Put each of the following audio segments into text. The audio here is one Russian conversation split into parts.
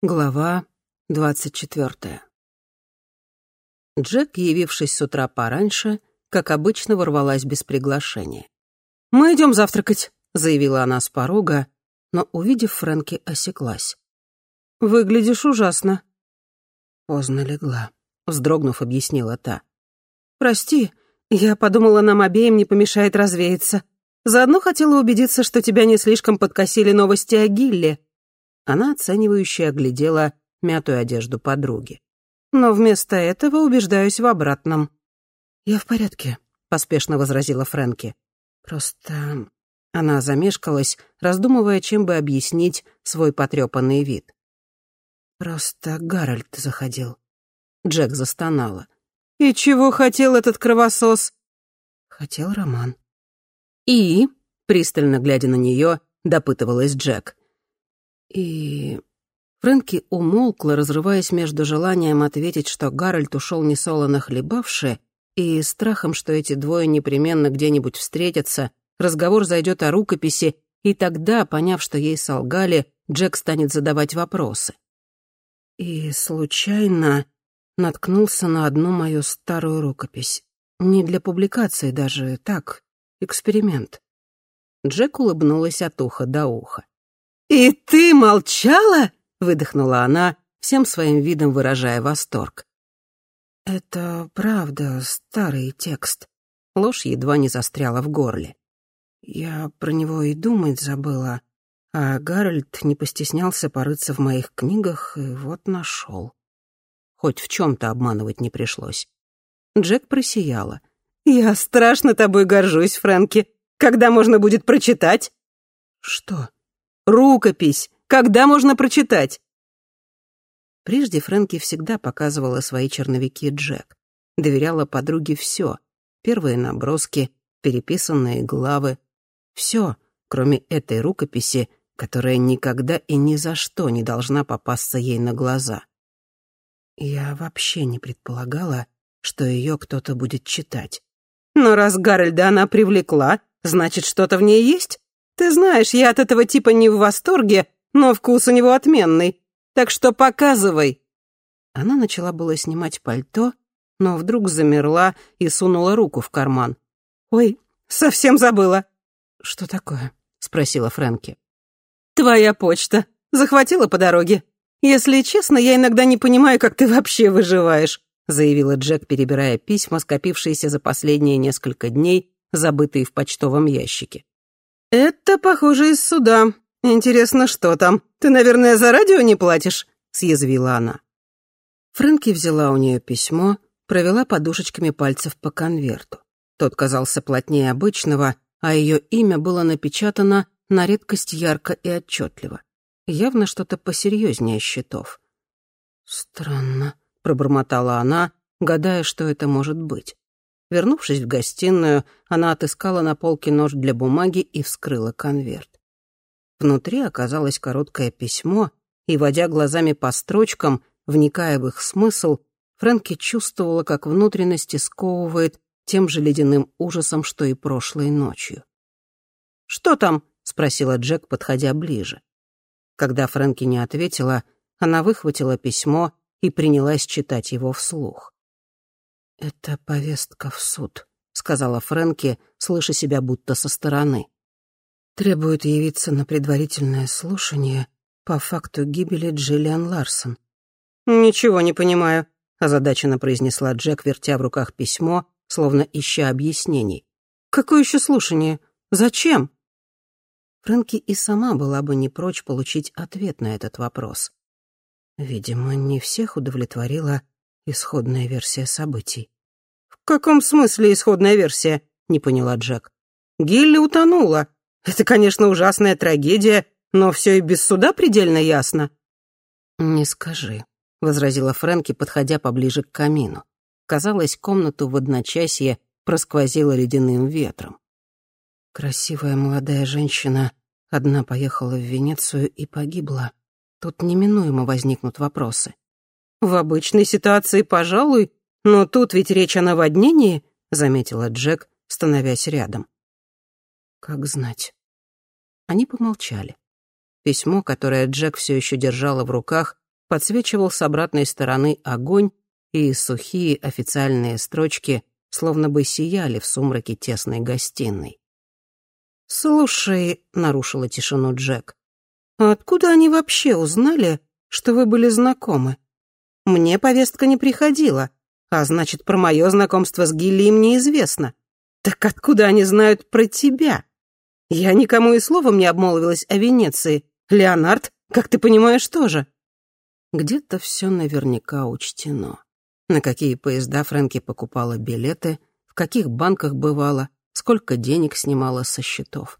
Глава двадцать четвертая. Джек, явившись с утра пораньше, как обычно, ворвалась без приглашения. «Мы идем завтракать», — заявила она с порога, но, увидев Фрэнки, осеклась. «Выглядишь ужасно». Поздно легла, вздрогнув, объяснила та. «Прости, я подумала, нам обеим не помешает развеяться. Заодно хотела убедиться, что тебя не слишком подкосили новости о Гилле». Она оценивающе оглядела мятую одежду подруги. «Но вместо этого убеждаюсь в обратном». «Я в порядке», — поспешно возразила Фрэнки. «Просто...» Она замешкалась, раздумывая, чем бы объяснить свой потрепанный вид. «Просто Гарольд заходил». Джек застонала. «И чего хотел этот кровосос?» «Хотел роман». «И?» — пристально глядя на нее, допытывалась Джек. И... Фрэнки умолкла, разрываясь между желанием ответить, что Гарольд ушел несолоно хлебавши, и страхом, что эти двое непременно где-нибудь встретятся, разговор зайдет о рукописи, и тогда, поняв, что ей солгали, Джек станет задавать вопросы. И случайно наткнулся на одну мою старую рукопись. Не для публикации даже, так, эксперимент. Джек улыбнулась от уха до уха. «И ты молчала?» — выдохнула она, всем своим видом выражая восторг. «Это правда старый текст». Ложь едва не застряла в горле. Я про него и думать забыла, а Гарольд не постеснялся порыться в моих книгах и вот нашел. Хоть в чем-то обманывать не пришлось. Джек просияла. «Я страшно тобой горжусь, Фрэнки. Когда можно будет прочитать?» «Что?» Рукопись! Когда можно прочитать?» Прежде Фрэнки всегда показывала свои черновики Джек. Доверяла подруге все. Первые наброски, переписанные главы. Все, кроме этой рукописи, которая никогда и ни за что не должна попасться ей на глаза. Я вообще не предполагала, что ее кто-то будет читать. Но раз Гарольда она привлекла, значит, что-то в ней есть? Ты знаешь, я от этого типа не в восторге, но вкус у него отменный. Так что показывай». Она начала было снимать пальто, но вдруг замерла и сунула руку в карман. «Ой, совсем забыла». «Что такое?» — спросила Фрэнки. «Твоя почта. Захватила по дороге. Если честно, я иногда не понимаю, как ты вообще выживаешь», заявила Джек, перебирая письма, скопившиеся за последние несколько дней, забытые в почтовом ящике. «Это, похоже, из суда. Интересно, что там? Ты, наверное, за радио не платишь?» — съязвила она. Фрэнки взяла у нее письмо, провела подушечками пальцев по конверту. Тот казался плотнее обычного, а ее имя было напечатано на редкость ярко и отчетливо. Явно что-то посерьезнее счетов. «Странно», — пробормотала она, гадая, что это может быть. Вернувшись в гостиную, она отыскала на полке нож для бумаги и вскрыла конверт. Внутри оказалось короткое письмо, и, водя глазами по строчкам, вникая в их смысл, Фрэнки чувствовала, как внутренности сковывает тем же ледяным ужасом, что и прошлой ночью. «Что там?» — спросила Джек, подходя ближе. Когда Фрэнки не ответила, она выхватила письмо и принялась читать его вслух. «Это повестка в суд», — сказала Фрэнки, слыша себя будто со стороны. «Требует явиться на предварительное слушание по факту гибели Джиллиан Ларсон». «Ничего не понимаю», — озадаченно произнесла Джек, вертя в руках письмо, словно ища объяснений. «Какое еще слушание? Зачем?» Фрэнки и сама была бы не прочь получить ответ на этот вопрос. Видимо, не всех удовлетворила исходная версия событий. «В каком смысле исходная версия?» — не поняла Джек. «Гилли утонула. Это, конечно, ужасная трагедия, но все и без суда предельно ясно». «Не скажи», — возразила Фрэнки, подходя поближе к камину. Казалось, комнату в одночасье просквозило ледяным ветром. Красивая молодая женщина одна поехала в Венецию и погибла. Тут неминуемо возникнут вопросы. «В обычной ситуации, пожалуй, но тут ведь речь о наводнении», — заметила Джек, становясь рядом. «Как знать». Они помолчали. Письмо, которое Джек все еще держала в руках, подсвечивал с обратной стороны огонь, и сухие официальные строчки словно бы сияли в сумраке тесной гостиной. «Слушай», — нарушила тишину Джек, «а откуда они вообще узнали, что вы были знакомы? Мне повестка не приходила, а значит, про мое знакомство с Гилли им неизвестно. Так откуда они знают про тебя? Я никому и словом не обмолвилась о Венеции. Леонард, как ты понимаешь, тоже. Где-то все наверняка учтено. На какие поезда Фрэнки покупала билеты, в каких банках бывала, сколько денег снимала со счетов.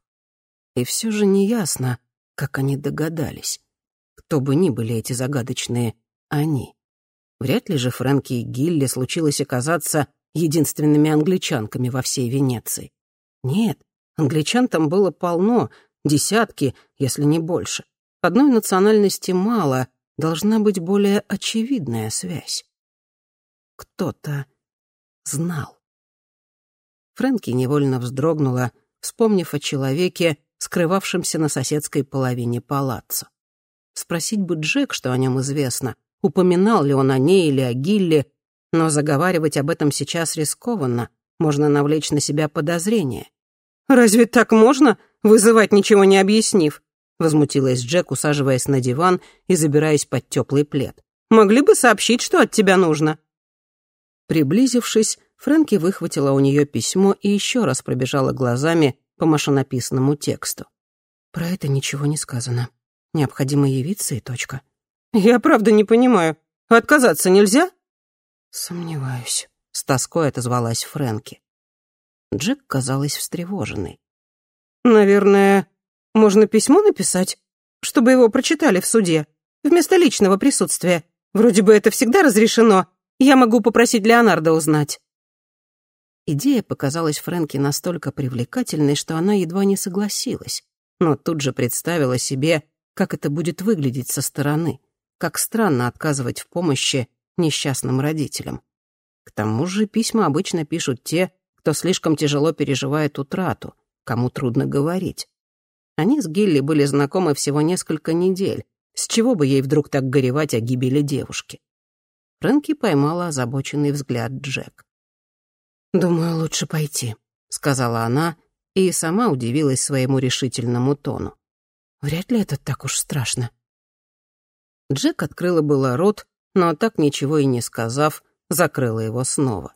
И все же неясно, как они догадались. Кто бы ни были эти загадочные «они». Вряд ли же Фрэнки и Гилли случилось оказаться единственными англичанками во всей Венеции. Нет, англичан там было полно, десятки, если не больше. Одной национальности мало, должна быть более очевидная связь. Кто-то знал. Фрэнки невольно вздрогнула, вспомнив о человеке, скрывавшемся на соседской половине палаццо. Спросить бы Джек, что о нем известно, упоминал ли он о ней или о Гилле, но заговаривать об этом сейчас рискованно, можно навлечь на себя подозрения. «Разве так можно, вызывать ничего не объяснив?» — возмутилась Джек, усаживаясь на диван и забираясь под теплый плед. «Могли бы сообщить, что от тебя нужно». Приблизившись, Фрэнки выхватила у нее письмо и еще раз пробежала глазами по машинописному тексту. «Про это ничего не сказано. Необходимо явиться и точка». «Я правда не понимаю. Отказаться нельзя?» «Сомневаюсь», — с тоской отозвалась Фрэнки. Джек казалась встревоженной. «Наверное, можно письмо написать, чтобы его прочитали в суде, вместо личного присутствия. Вроде бы это всегда разрешено. Я могу попросить Леонардо узнать». Идея показалась Фрэнке настолько привлекательной, что она едва не согласилась, но тут же представила себе, как это будет выглядеть со стороны, как странно отказывать в помощи несчастным родителям. К тому же письма обычно пишут те, кто слишком тяжело переживает утрату, кому трудно говорить. Они с Гилли были знакомы всего несколько недель. С чего бы ей вдруг так горевать о гибели девушки? Фрэнки поймала озабоченный взгляд Джек. «Думаю, лучше пойти», — сказала она, и сама удивилась своему решительному тону. «Вряд ли это так уж страшно». Джек открыла было рот, но так ничего и не сказав, закрыла его снова.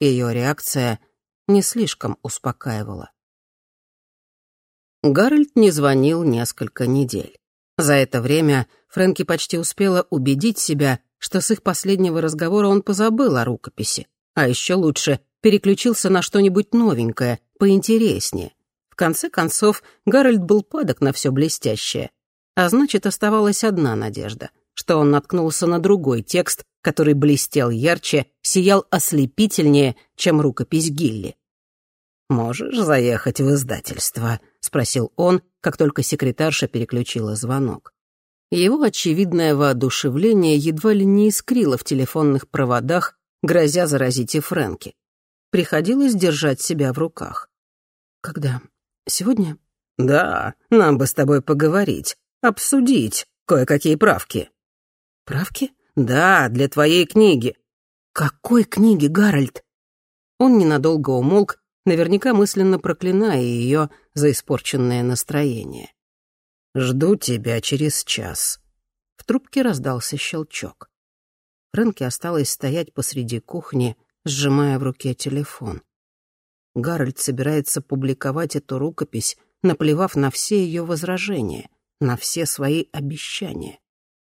Ее реакция не слишком успокаивала. Гарольд не звонил несколько недель. За это время Фрэнки почти успела убедить себя, что с их последнего разговора он позабыл о рукописи, а еще лучше переключился на что-нибудь новенькое, поинтереснее. В конце концов, Гарольд был падок на все блестящее. А значит, оставалась одна надежда, что он наткнулся на другой текст, который блестел ярче, сиял ослепительнее, чем рукопись Гилли. «Можешь заехать в издательство?» — спросил он, как только секретарша переключила звонок. Его очевидное воодушевление едва ли не искрило в телефонных проводах, грозя заразить и Фрэнки. Приходилось держать себя в руках. «Когда? Сегодня?» «Да, нам бы с тобой поговорить, обсудить кое-какие правки». «Правки?» «Да, для твоей книги». «Какой книги, Гарольд?» Он ненадолго умолк, наверняка мысленно проклиная ее за испорченное настроение. «Жду тебя через час». В трубке раздался щелчок. Фрэнки осталась стоять посреди кухни, сжимая в руке телефон. Гарольд собирается публиковать эту рукопись, наплевав на все ее возражения, на все свои обещания.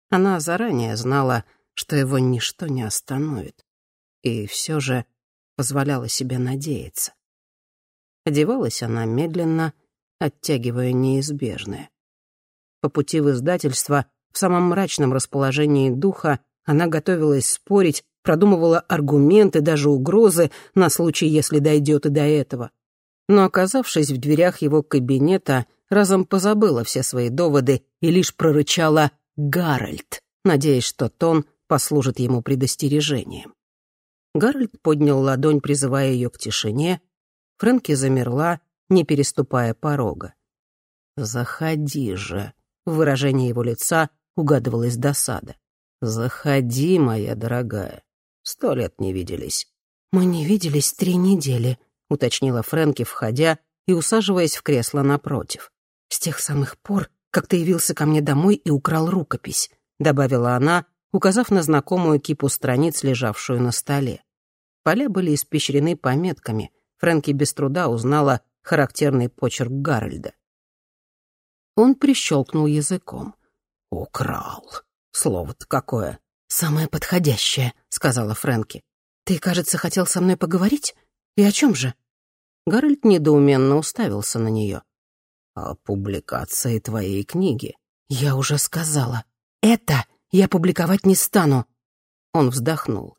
Она заранее знала, что его ничто не остановит, и все же позволяла себе надеяться. Одевалась она медленно, оттягивая неизбежное. По пути в издательство, в самом мрачном расположении духа, она готовилась спорить, продумывала аргументы, даже угрозы на случай, если дойдет и до этого. Но, оказавшись в дверях его кабинета, разом позабыла все свои доводы и лишь прорычала «Гарольд», надеясь, что тон послужит ему предостережением. Гарольд поднял ладонь, призывая ее к тишине, Фрэнки замерла, не переступая порога. «Заходи же!» В выражении его лица угадывалась досада. «Заходи, моя дорогая. Сто лет не виделись». «Мы не виделись три недели», — уточнила Фрэнки, входя и усаживаясь в кресло напротив. «С тех самых пор, как ты явился ко мне домой и украл рукопись», — добавила она, указав на знакомую кипу страниц, лежавшую на столе. Поля были испещрены пометками. Фрэнки без труда узнала характерный почерк Гарольда. Он прищелкнул языком. «Украл. Слово-то какое!» «Самое подходящее», — сказала Фрэнки. «Ты, кажется, хотел со мной поговорить? И о чем же?» Гарольд недоуменно уставился на нее. «О публикации твоей книги». «Я уже сказала. Это я публиковать не стану». Он вздохнул.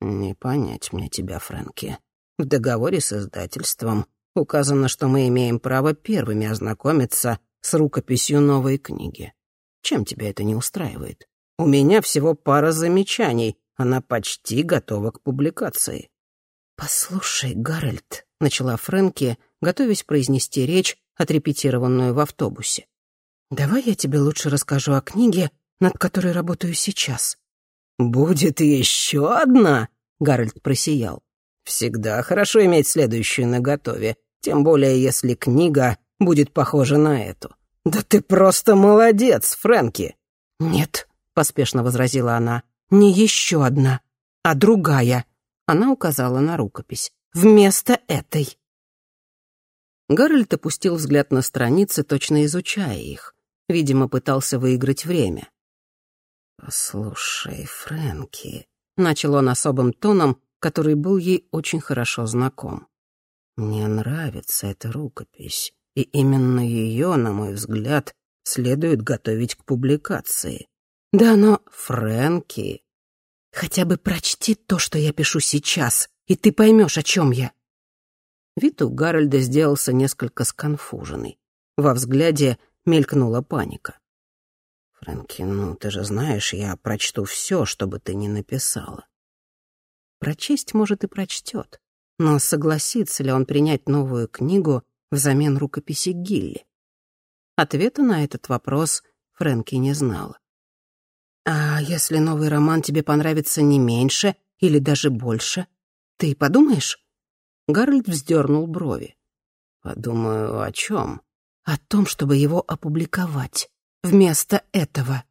«Не понять мне тебя, Фрэнки. В договоре с издательством указано, что мы имеем право первыми ознакомиться с рукописью новой книги. Чем тебя это не устраивает? У меня всего пара замечаний, она почти готова к публикации». «Послушай, Гарольд», — начала Фрэнки, готовясь произнести речь, отрепетированную в автобусе. «Давай я тебе лучше расскажу о книге, над которой работаю сейчас». «Будет еще одна?» — Гарольд просиял. «Всегда хорошо иметь следующую наготове, тем более если книга будет похожа на эту. Да ты просто молодец, Фрэнки!» «Нет», — поспешно возразила она, — «не еще одна, а другая». Она указала на рукопись. «Вместо этой». Гарольд опустил взгляд на страницы, точно изучая их. Видимо, пытался выиграть время. «Послушай, Фрэнки», — начал он особым тоном, который был ей очень хорошо знаком. «Мне нравится эта рукопись, и именно ее, на мой взгляд, следует готовить к публикации. Да, но, Фрэнки, хотя бы прочти то, что я пишу сейчас, и ты поймешь, о чем я». Вид у Гарольда сделался несколько сконфуженный. Во взгляде мелькнула паника. «Фрэнки, ну ты же знаешь, я прочту все, что бы ты ни написала». Прочесть, может, и прочтет, но согласится ли он принять новую книгу взамен рукописи Гилли? Ответа на этот вопрос Фрэнки не знала. «А если новый роман тебе понравится не меньше или даже больше, ты подумаешь?» Гарольд вздернул брови. «Подумаю, о чем?» «О том, чтобы его опубликовать. Вместо этого.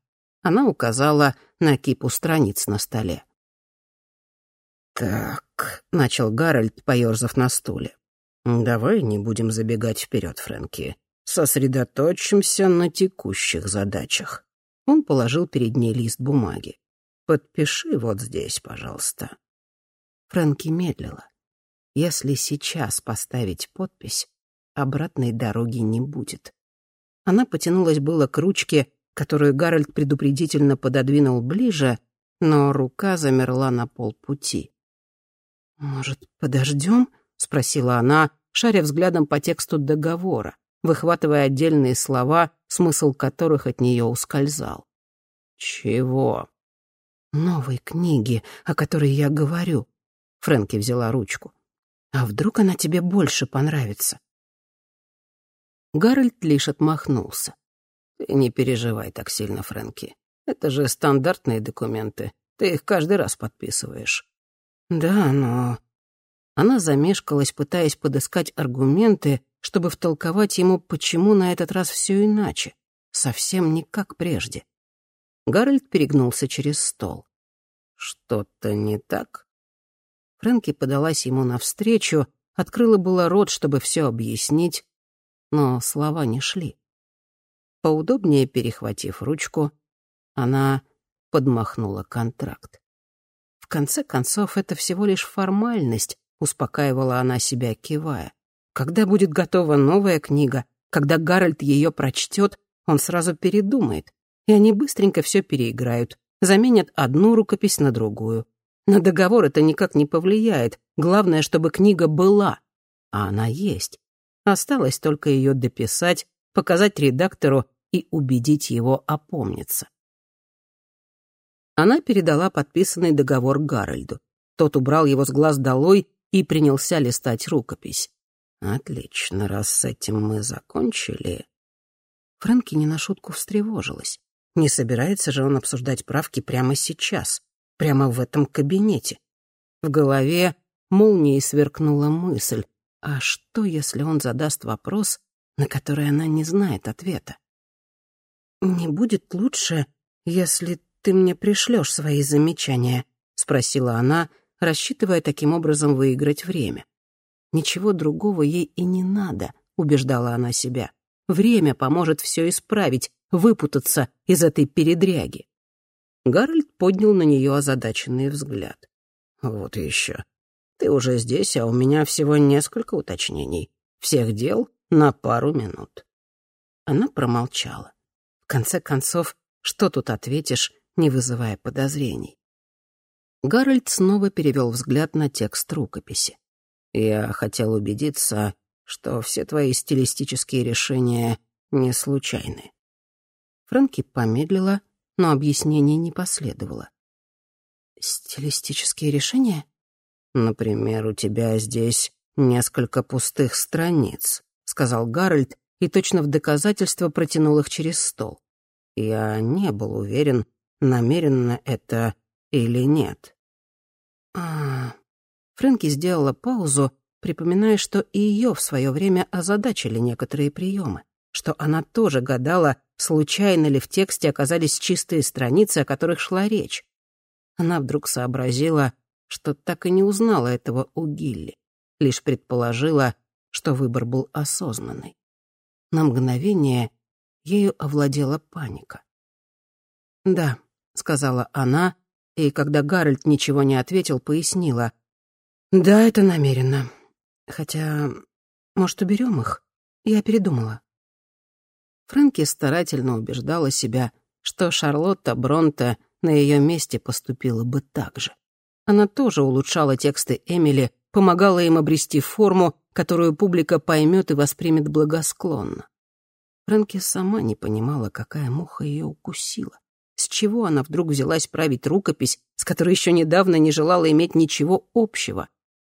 Она указала на кипу страниц на столе. «Так», — начал Гарольд, поёрзав на стуле. «Давай не будем забегать вперед, Фрэнки. Сосредоточимся на текущих задачах». Он положил перед ней лист бумаги. «Подпиши вот здесь, пожалуйста». Фрэнки медлила. Если сейчас поставить подпись, обратной дороги не будет. Она потянулась было к ручке, которую Гарольд предупредительно пододвинул ближе, но рука замерла на полпути. «Может, подождем?» — спросила она, шаря взглядом по тексту договора, выхватывая отдельные слова, смысл которых от нее ускользал. «Чего?» «Новой книги, о которой я говорю». Фрэнки взяла ручку. «А вдруг она тебе больше понравится? Гарольд лишь отмахнулся. «Ты не переживай так сильно, Фрэнки. Это же стандартные документы. Ты их каждый раз подписываешь». «Да, но...» Она замешкалась, пытаясь подыскать аргументы, чтобы втолковать ему, почему на этот раз все иначе. Совсем не как прежде. Гарольд перегнулся через стол. «Что-то не так?» Фрэнки подалась ему навстречу, открыла было рот, чтобы все объяснить, но слова не шли. Поудобнее перехватив ручку, она подмахнула контракт. В конце концов, это всего лишь формальность, успокаивала она себя, кивая. Когда будет готова новая книга, когда Гарольд ее прочтет, он сразу передумает, и они быстренько все переиграют, заменят одну рукопись на другую. На договор это никак не повлияет, главное, чтобы книга была, а она есть. Осталось только ее дописать, показать редактору и убедить его опомниться. Она передала подписанный договор Гарольду. Тот убрал его с глаз долой и принялся листать рукопись. «Отлично, раз с этим мы закончили...» Фрэнки не на шутку встревожилась. Не собирается же он обсуждать правки прямо сейчас, прямо в этом кабинете. В голове молнией сверкнула мысль, а что, если он задаст вопрос, на который она не знает ответа? «Не будет лучше, если ты мне пришлешь свои замечания?» — спросила она, рассчитывая таким образом выиграть время. Ничего другого ей и не надо, убеждала она себя. Время поможет все исправить, выпутаться из этой передряги. Гарольд поднял на нее озадаченный взгляд. «Вот еще. Ты уже здесь, а у меня всего несколько уточнений. Всех дел на пару минут». Она промолчала. В конце концов, что тут ответишь, не вызывая подозрений? Гарольд снова перевел взгляд на текст рукописи. Я хотел убедиться, что все твои стилистические решения не случайны. Фрэнки помедлила, но объяснений не последовало. «Стилистические решения?» «Например, у тебя здесь несколько пустых страниц», — сказал Гарольд и точно в доказательство протянул их через стол. Я не был уверен, намеренно это или нет. «А, Фрэнки сделала паузу, припоминая, что и ее в свое время озадачили некоторые приемы, что она тоже гадала, случайно ли в тексте оказались чистые страницы, о которых шла речь. Она вдруг сообразила, что так и не узнала этого у Гилли, лишь предположила, что выбор был осознанный. На мгновение ею овладела паника. «Да», — сказала она, и, когда Гарольд ничего не ответил, пояснила. «Да, это намеренно. Хотя, может, уберем их? Я передумала». Фрэнки старательно убеждала себя, что Шарлотта Бронте на ее месте поступила бы так же. Она тоже улучшала тексты Эмили, помогала им обрести форму, которую публика поймет и воспримет благосклонно. Фрэнки сама не понимала, какая муха ее укусила. С чего она вдруг взялась править рукопись, с которой еще недавно не желала иметь ничего общего?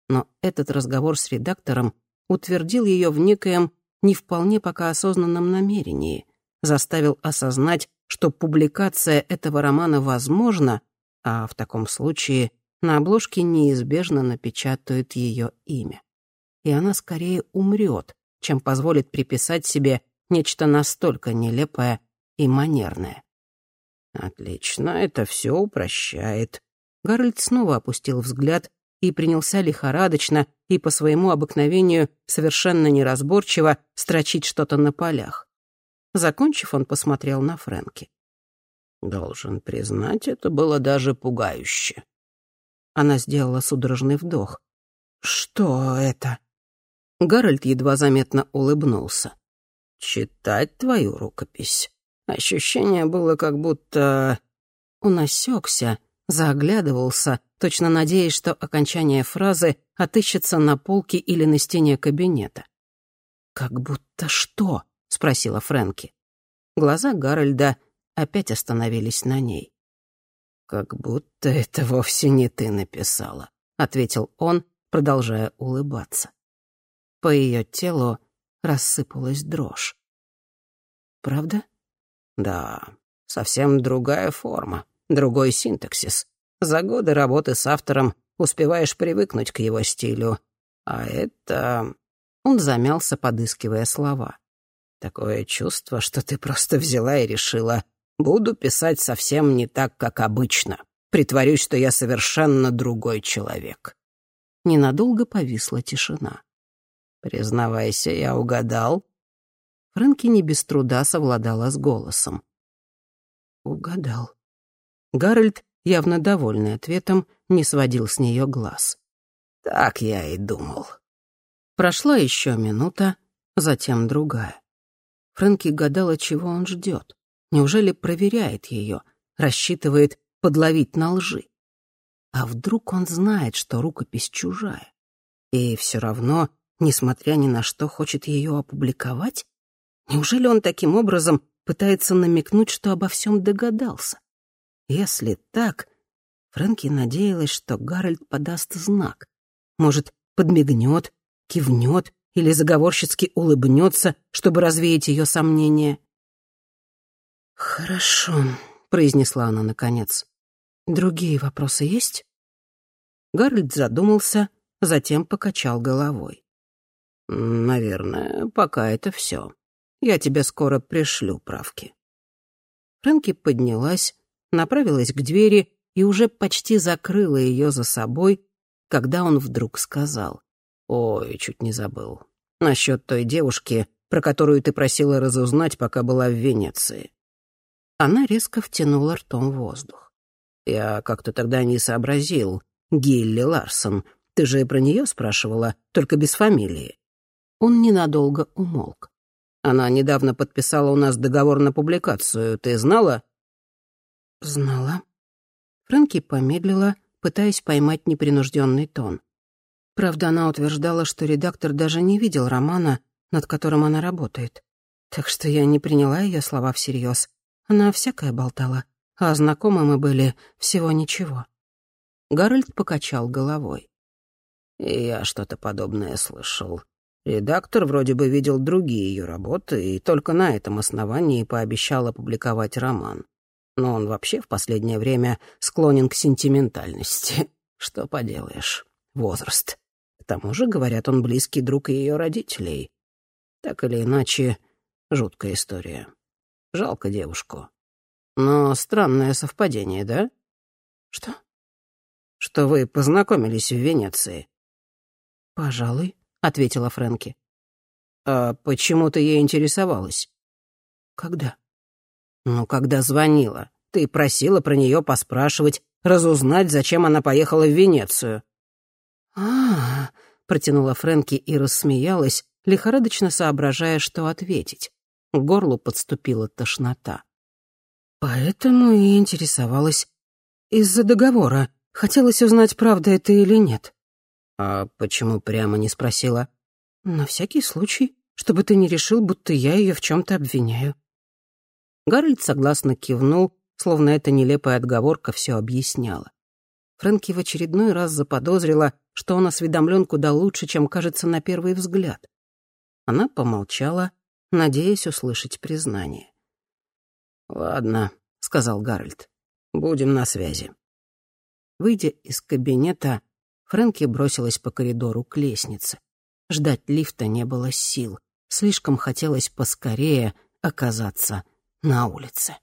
но этот разговор с редактором утвердил ее в некоем не вполне пока осознанном намерении, заставил осознать, что публикация этого романа возможна, а в таком случае на обложке неизбежно напечатают ее имя. И она скорее умрет, чем позволит приписать себе нечто настолько нелепое и манерное. «Отлично, это все упрощает». Гарольд снова опустил взгляд и принялся лихорадочно и по своему обыкновению совершенно неразборчиво строчить что-то на полях. Закончив, он посмотрел на Фрэнки. «Должен признать, это было даже пугающе». Она сделала судорожный вдох. «Что это?» Гарольд едва заметно улыбнулся. «Читать твою рукопись. Ощущение было, как будто...» Он осекся, заглядывался, точно надеясь, что окончание фразы отыщется на полке или на стене кабинета. «Как будто что?» — спросила Фрэнки. Глаза Гарольда опять остановились на ней. «Как будто это вовсе не ты написала», — ответил он, продолжая улыбаться. По ее телу рассыпалась дрожь. «Правда?» «Да, совсем другая форма другой синтаксис. За годы работы с автором успеваешь привыкнуть к его стилю. А это...» Он замялся, подыскивая слова. «Такое чувство, что ты просто взяла и решила, буду писать совсем не так, как обычно. Притворюсь, что я совершенно другой человек». Ненадолго повисла тишина. «Признавайся, я угадал?» Фрэнки не без труда совладала с голосом. «Угадал», Гарольд, явно довольный ответом, не сводил с нее глаз. «Так я и думал». Прошла еще минута, затем другая. Фрэнки гадала, чего он ждет. Неужели проверяет ее, рассчитывает подловить на лжи? А вдруг он знает, что рукопись чужая? И все равно, несмотря ни на что, хочет ее опубликовать? Неужели он таким образом пытается намекнуть, что обо всем догадался? Если так, Фрэнки надеялась, что Гарольд подаст знак. Может, подмигнет, кивнет или заговорщицки улыбнется, чтобы развеять ее сомнения. «Хорошо», — произнесла она наконец. «Другие вопросы есть?» Гарольд задумался, затем покачал головой. «Наверное, пока это все. Я тебе скоро пришлю правки». Фрэнки поднялась, направилась к двери и уже почти закрыла ее за собой, когда он вдруг сказал. «Ой, чуть не забыл. Насчет той девушки, про которую ты просила разузнать, пока была в Венеции». Она резко втянула ртом воздух. «Я как-то тогда не сообразил. Гилли Ларсон. Ты же про нее спрашивала, только без фамилии». Он ненадолго умолк. «Она недавно подписала у нас договор на публикацию. Ты знала?» «Знала». Фрэнки помедлила, пытаясь поймать непринужденный тон. Правда, она утверждала, что редактор даже не видел романа, над которым она работает. Так что я не приняла ее слова всерьез. Она всякое болтала, а знакомы мы были всего ничего. Гарольд покачал головой. «Я что-то подобное слышал. Редактор вроде бы видел другие ее работы и только на этом основании пообещал опубликовать роман. Но он вообще в последнее время склонен к сентиментальности. Что поделаешь, возраст. К тому же, говорят, он близкий друг ее родителей. Так или иначе, жуткая история. Жалко девушку. Но странное совпадение, да? Что? что вы познакомились в Венеции». «Пожалуй», — ответила Фрэнки. «А почему ты ей интересовалась?» «Когда?» «Ну, когда звонила. Ты просила про нее поспрашивать, разузнать, зачем она поехала в Венецию». «А-а-а», протянула Фрэнки и рассмеялась, лихорадочно соображая, что ответить. К горлу подступила тошнота. «Поэтому и интересовалась. Из-за договора. Хотелось узнать, правда это или нет. А почему прямо не спросила? На всякий случай, чтобы ты не решил, будто я ее в чем-то обвиняю. Гарольд согласно кивнул, словно эта нелепая отговорка все объясняла. Фрэнки в очередной раз заподозрила, что он осведомлен куда лучше, чем кажется на первый взгляд. Она помолчала, надеясь услышать признание. «Ладно», — сказал Гарольд, — «будем на связи». Выйдя из кабинета, Фрэнки бросилась по коридору к лестнице. Ждать лифта не было сил. Слишком хотелось поскорее оказаться на улице.